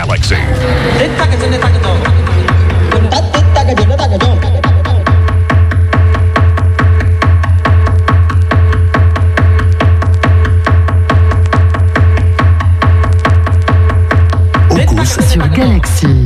Galaxy. sur Galaxy.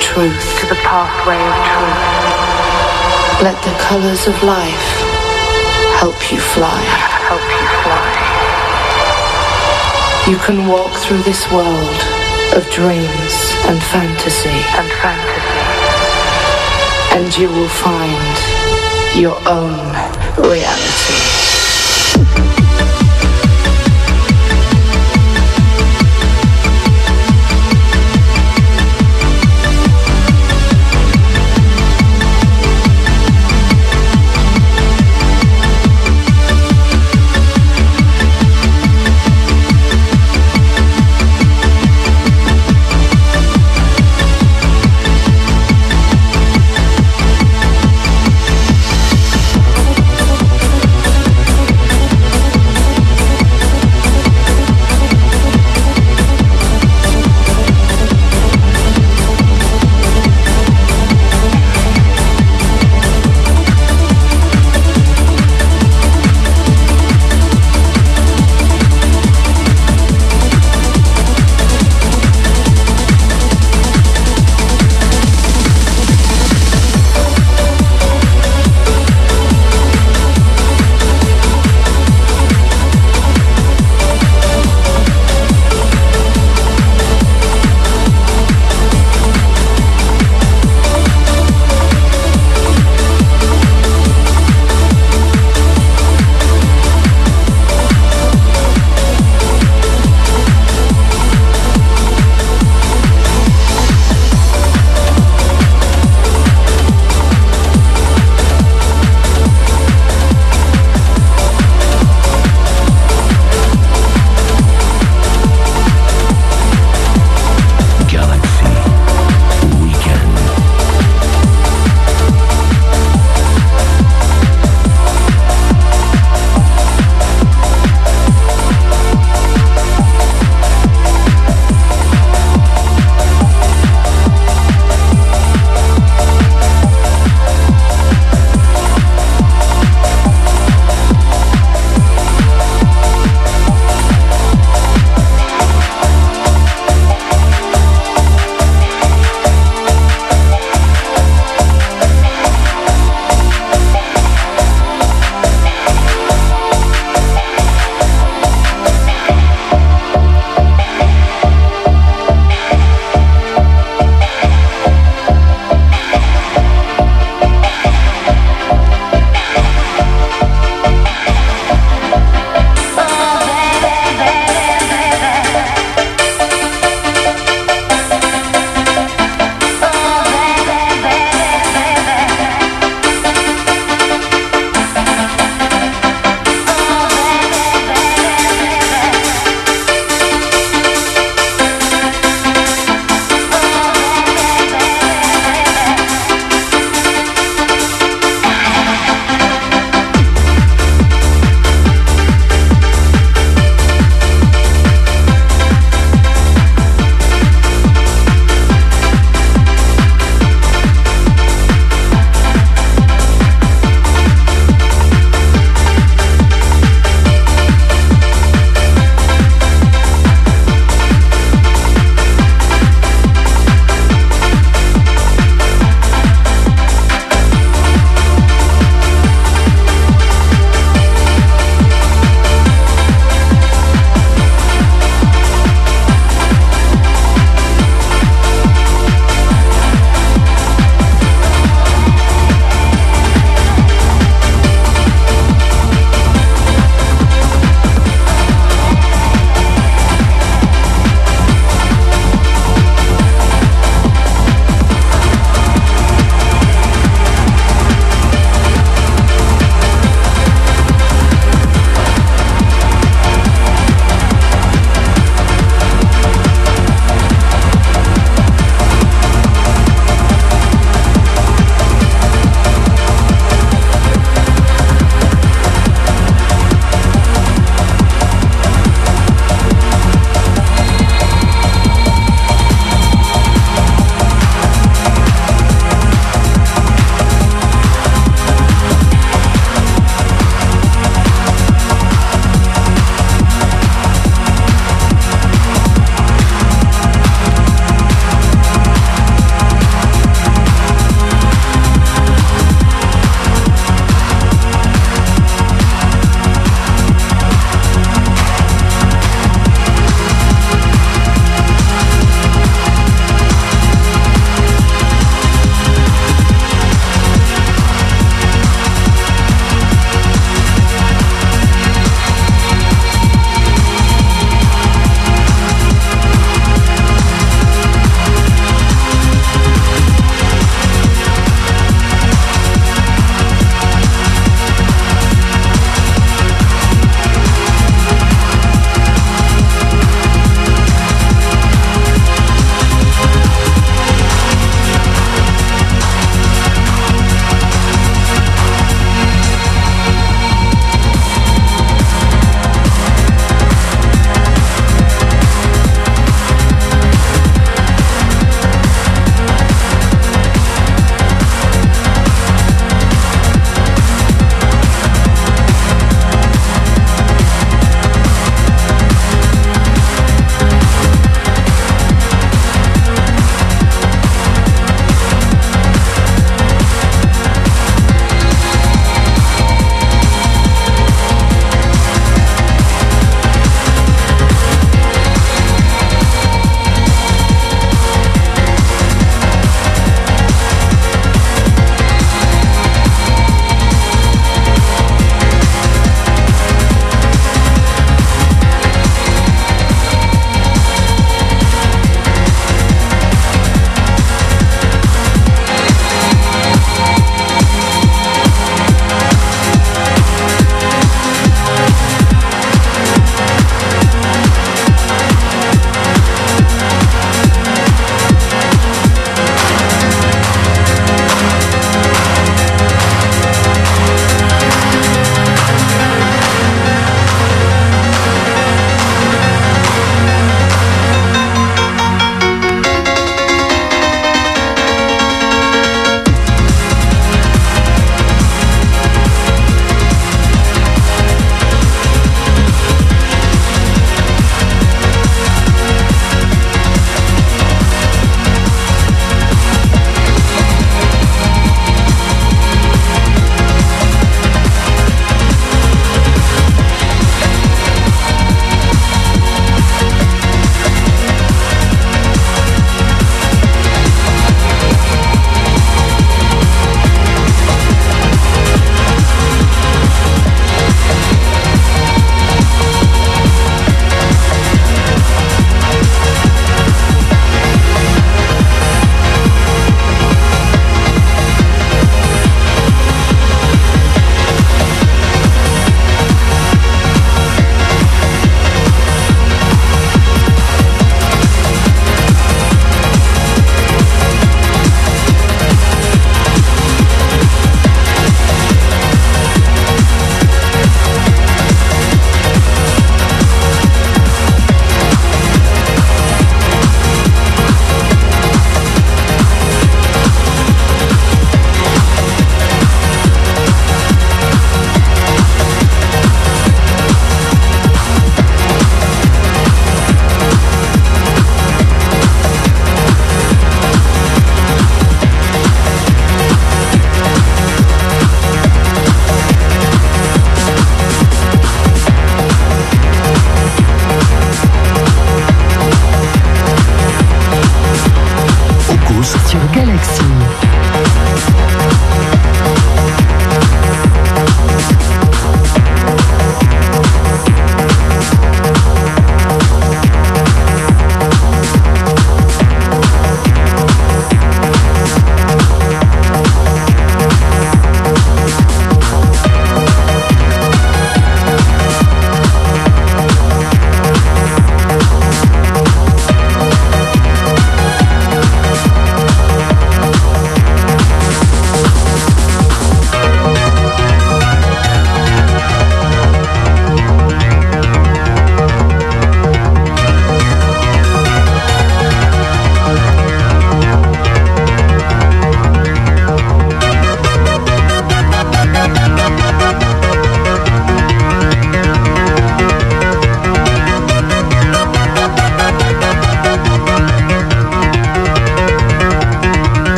Truth. To the pathway of truth. Let the colors of life help you fly. Help you fly. You can walk through this world of dreams and fantasy. And fantasy. And you will find your own reality.